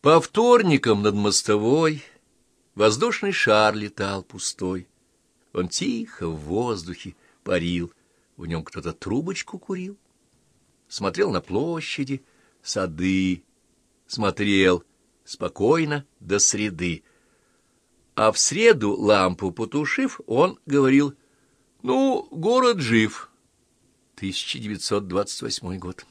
По вторникам над мостовой воздушный шар летал пустой. Он тихо в воздухе парил, в нем кто-то трубочку курил. Смотрел на площади, сады, смотрел спокойно до среды. А в среду, лампу потушив, он говорил, «Ну, город жив». 1928 год.